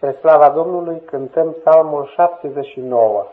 Spre slava Domnului cântăm psalmul 79.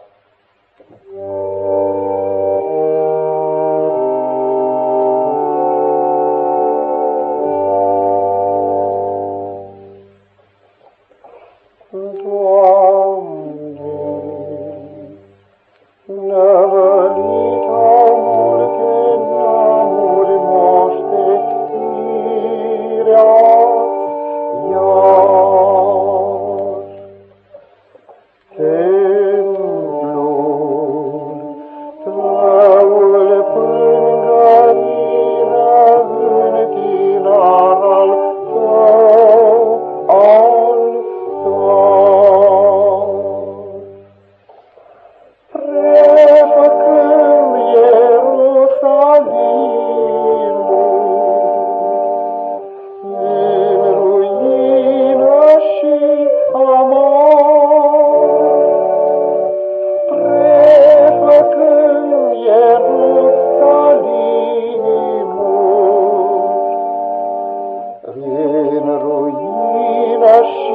În ruină și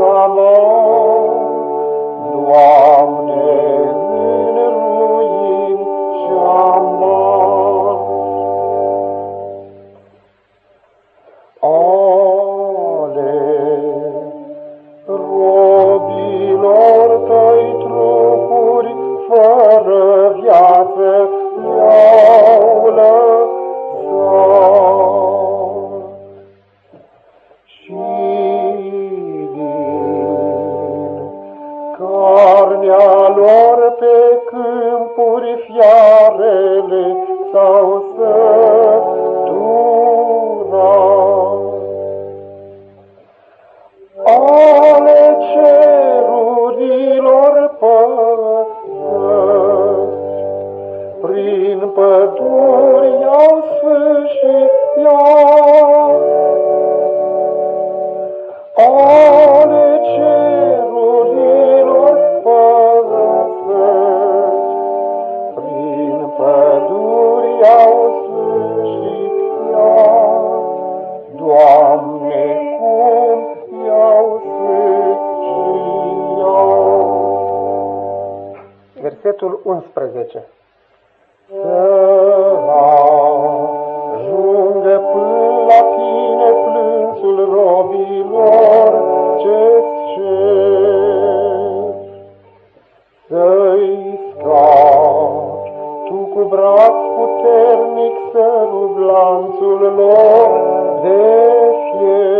la mort, carnea lor pe câmpuri fiarele sau sătura. Ale cerurilor păsări, prin păduri au sfârșit iar. 11. Să ajungă până la tine plânsul robilor ce-ți cer. Să-i scapi tu cu braț puternic să rup lanțul lor de fier.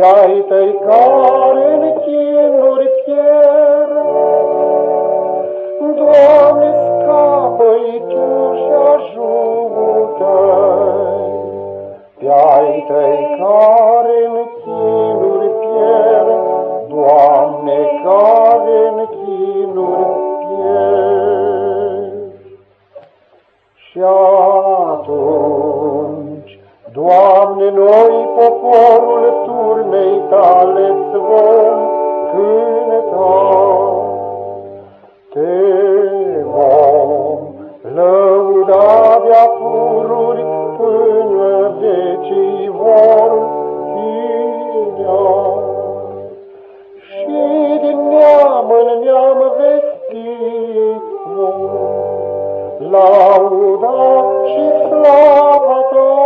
Pe ai tăi care în chinuri pierd. Doamne, scapă-i tu și ajută pe ai tăi care în chinuri pierd. Doamne, care în chinuri pierd. Și poporul turmei tale vom cânta. Te vom lăuda de-a pururi până vecii vor ținea. Și din neam în neam vestit vom lauda și slava ta.